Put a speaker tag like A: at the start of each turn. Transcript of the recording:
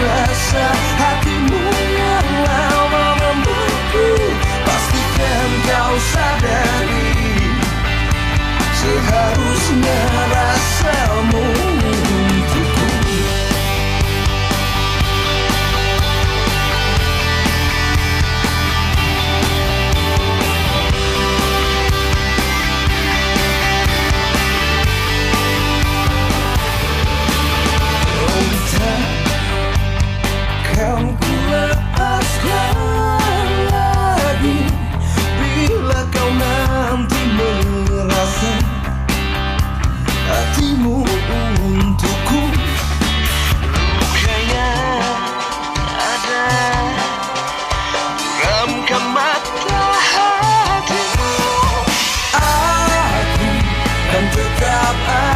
A: rasa hatimu yang lama membeku Pastikan kau sadari Seharusnya up.